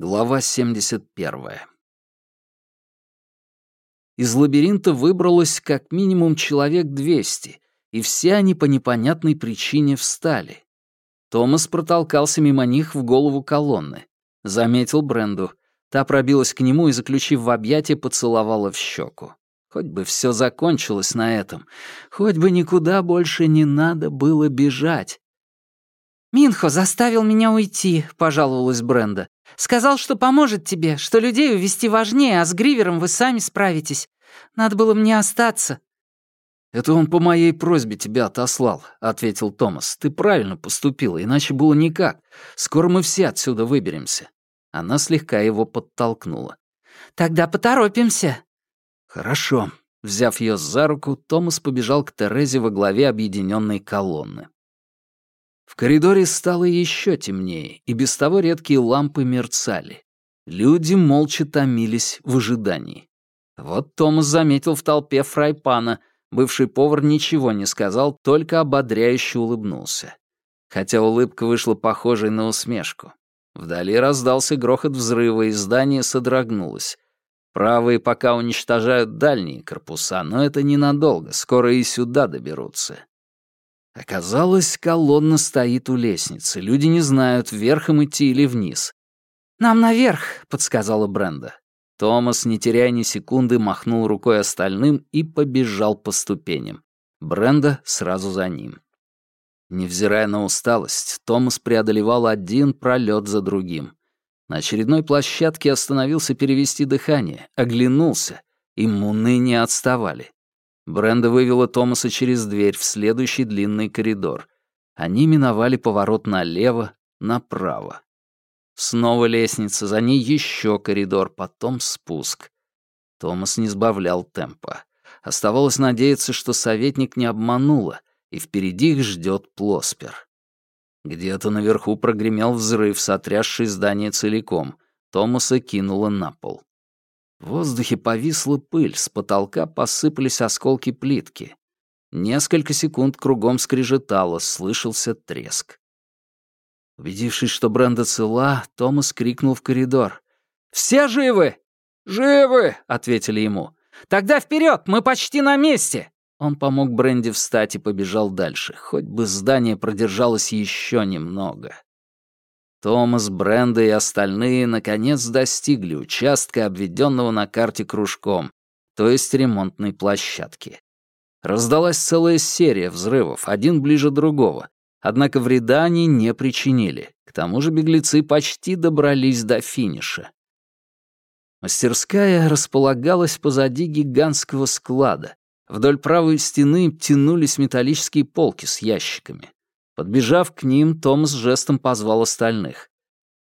Глава 71. Из лабиринта выбралось как минимум человек 200, и все они по непонятной причине встали. Томас протолкался мимо них в голову колонны. Заметил Бренду. Та пробилась к нему и, заключив в объятия, поцеловала в щеку. Хоть бы все закончилось на этом. Хоть бы никуда больше не надо было бежать. «Минхо заставил меня уйти», — пожаловалась Бренда. «Сказал, что поможет тебе, что людей увести важнее, а с Гривером вы сами справитесь. Надо было мне остаться». «Это он по моей просьбе тебя отослал», — ответил Томас. «Ты правильно поступила, иначе было никак. Скоро мы все отсюда выберемся». Она слегка его подтолкнула. «Тогда поторопимся». «Хорошо». Взяв ее за руку, Томас побежал к Терезе во главе объединенной колонны. В коридоре стало еще темнее, и без того редкие лампы мерцали. Люди молча томились в ожидании. Вот Томас заметил в толпе фрайпана. Бывший повар ничего не сказал, только ободряюще улыбнулся. Хотя улыбка вышла похожей на усмешку. Вдали раздался грохот взрыва, и здание содрогнулось. Правые пока уничтожают дальние корпуса, но это ненадолго, скоро и сюда доберутся. Оказалось, колонна стоит у лестницы. Люди не знают, вверх им идти или вниз. «Нам наверх», — подсказала Бренда. Томас, не теряя ни секунды, махнул рукой остальным и побежал по ступеням. Бренда сразу за ним. Невзирая на усталость, Томас преодолевал один пролет за другим. На очередной площадке остановился перевести дыхание, оглянулся. Иммуны не отставали. Бренда вывела Томаса через дверь в следующий длинный коридор. Они миновали поворот налево, направо. Снова лестница, за ней еще коридор, потом спуск. Томас не сбавлял темпа. Оставалось надеяться, что советник не обманула, и впереди их ждет Плоспер. Где-то наверху прогремел взрыв, сотрясший здание целиком. Томаса кинуло на пол. В воздухе повисла пыль, с потолка посыпались осколки плитки. Несколько секунд кругом скрежетало, слышался треск. Убедившись, что Бренда цела, Томас крикнул в коридор. «Все живы?» «Живы!» — ответили ему. «Тогда вперед, мы почти на месте!» Он помог Бренде встать и побежал дальше, хоть бы здание продержалось еще немного. Томас, Бренда и остальные наконец достигли участка, обведенного на карте кружком, то есть ремонтной площадки. Раздалась целая серия взрывов, один ближе другого, однако вреда они не причинили. К тому же беглецы почти добрались до финиша. Мастерская располагалась позади гигантского склада. Вдоль правой стены тянулись металлические полки с ящиками. Подбежав к ним, Томас жестом позвал остальных.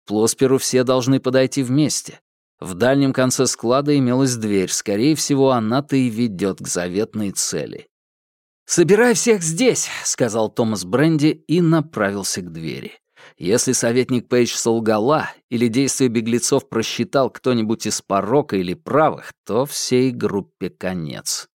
Плосперу все должны подойти вместе. В дальнем конце склада имелась дверь, скорее всего, она-то и ведет к заветной цели. «Собирай всех здесь», — сказал Томас Бренди и направился к двери. Если советник Пейдж солгала или действия беглецов просчитал кто-нибудь из порока или правых, то всей группе конец.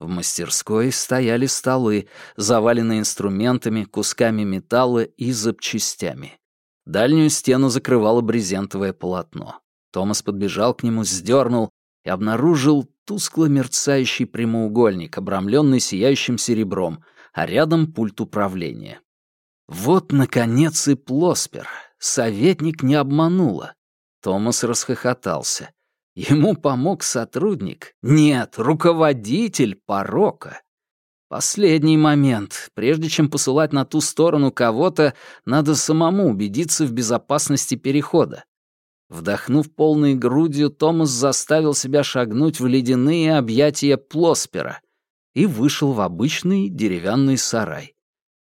В мастерской стояли столы, заваленные инструментами, кусками металла и запчастями. Дальнюю стену закрывало брезентовое полотно. Томас подбежал к нему, сдернул и обнаружил тускло мерцающий прямоугольник, обрамленный сияющим серебром, а рядом пульт управления. Вот, наконец, и Плоспер. Советник не обманула. Томас расхохотался. Ему помог сотрудник? Нет, руководитель порока. Последний момент. Прежде чем посылать на ту сторону кого-то, надо самому убедиться в безопасности перехода. Вдохнув полной грудью, Томас заставил себя шагнуть в ледяные объятия Плоспера и вышел в обычный деревянный сарай.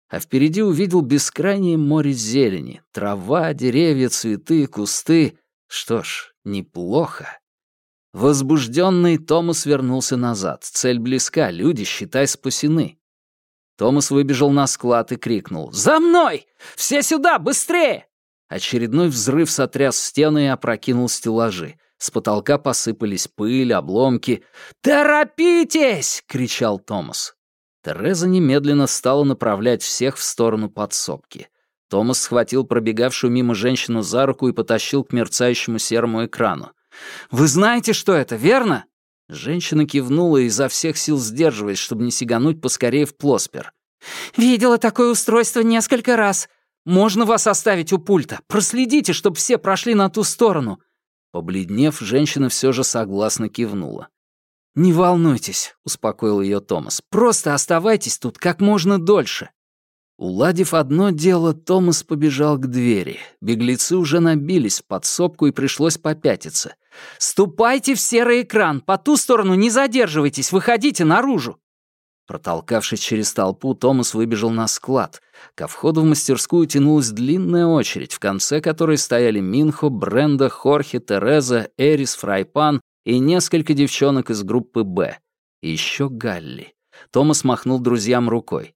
А впереди увидел бескрайнее море зелени, трава, деревья, цветы, кусты. Что ж, неплохо. Возбужденный Томас вернулся назад. Цель близка, люди, считай, спасены. Томас выбежал на склад и крикнул «За мной! Все сюда, быстрее!» Очередной взрыв сотряс стены и опрокинул стеллажи. С потолка посыпались пыль, обломки. «Торопитесь!» — кричал Томас. Тереза немедленно стала направлять всех в сторону подсобки. Томас схватил пробегавшую мимо женщину за руку и потащил к мерцающему серому экрану. «Вы знаете, что это, верно?» Женщина кивнула, изо всех сил сдерживаясь, чтобы не сигануть поскорее в плоспер. «Видела такое устройство несколько раз. Можно вас оставить у пульта? Проследите, чтобы все прошли на ту сторону». Побледнев, женщина все же согласно кивнула. «Не волнуйтесь», — успокоил ее Томас. «Просто оставайтесь тут как можно дольше». Уладив одно дело, Томас побежал к двери. Беглецы уже набились в подсобку и пришлось попятиться. «Ступайте в серый экран! По ту сторону не задерживайтесь! Выходите наружу!» Протолкавшись через толпу, Томас выбежал на склад. Ко входу в мастерскую тянулась длинная очередь, в конце которой стояли Минхо, Бренда, Хорхе, Тереза, Эрис, Фрайпан и несколько девчонок из группы «Б». И еще Галли. Томас махнул друзьям рукой.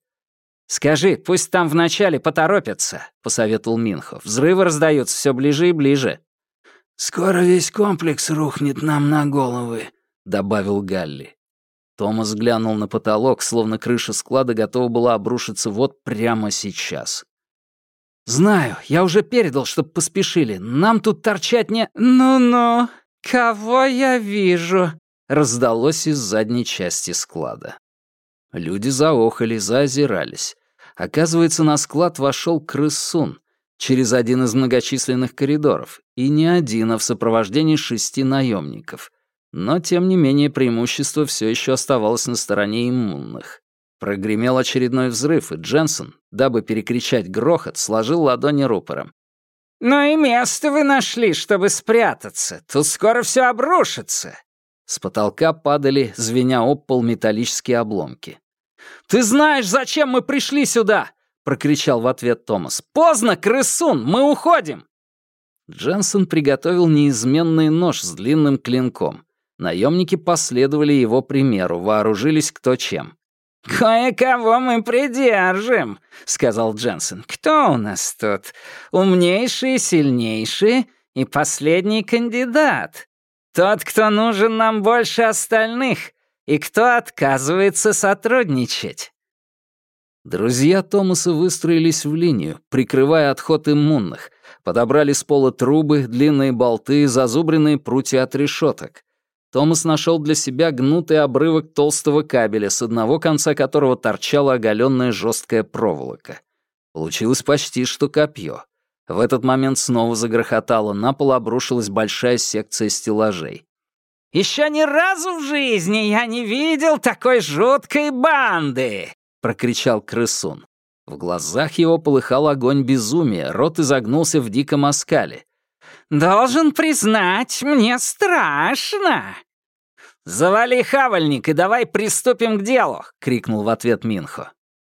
«Скажи, пусть там вначале поторопятся», — посоветовал Минхо. «Взрывы раздаются все ближе и ближе». «Скоро весь комплекс рухнет нам на головы», — добавил Галли. Томас глянул на потолок, словно крыша склада готова была обрушиться вот прямо сейчас. «Знаю, я уже передал, чтоб поспешили. Нам тут торчать не...» «Ну-ну, кого я вижу?» — раздалось из задней части склада. Люди заохали, заозирались. Оказывается, на склад вошел крысун через один из многочисленных коридоров, и не один, а в сопровождении шести наемников. Но, тем не менее, преимущество все еще оставалось на стороне иммунных. Прогремел очередной взрыв, и Дженсен, дабы перекричать грохот, сложил ладони рупором. «Ну и место вы нашли, чтобы спрятаться. Тут скоро все обрушится». С потолка падали, звеня об пол, металлические обломки. «Ты знаешь, зачем мы пришли сюда?» — прокричал в ответ Томас. «Поздно, крысун, мы уходим!» Дженсен приготовил неизменный нож с длинным клинком. Наемники последовали его примеру, вооружились кто чем. «Кое-кого мы придержим», — сказал Дженсен. «Кто у нас тут? Умнейший, сильнейший и последний кандидат. Тот, кто нужен нам больше остальных, и кто отказывается сотрудничать?» Друзья Томаса выстроились в линию, прикрывая отход иммунных, подобрали с пола трубы, длинные болты, зазубренные прутья от решеток. Томас нашел для себя гнутый обрывок толстого кабеля, с одного конца которого торчала оголенная жесткая проволока. Получилось почти что копье. В этот момент снова загрохотало, на пол обрушилась большая секция стеллажей. Еще ни разу в жизни я не видел такой жуткой банды!» — прокричал крысун. В глазах его полыхал огонь безумия, рот изогнулся в диком оскале. «Должен признать, мне страшно!» «Завали хавальник и давай приступим к делу!» — крикнул в ответ Минхо.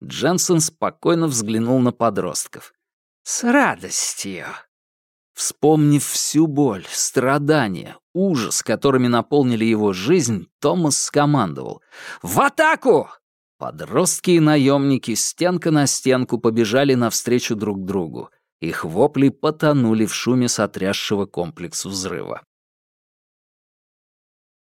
Дженсен спокойно взглянул на подростков. «С радостью!» Вспомнив всю боль, страдания, ужас, которыми наполнили его жизнь, Томас скомандовал «В атаку!» Подростки и наемники стенка на стенку побежали навстречу друг другу. Их вопли потонули в шуме сотрясшего комплекс взрыва.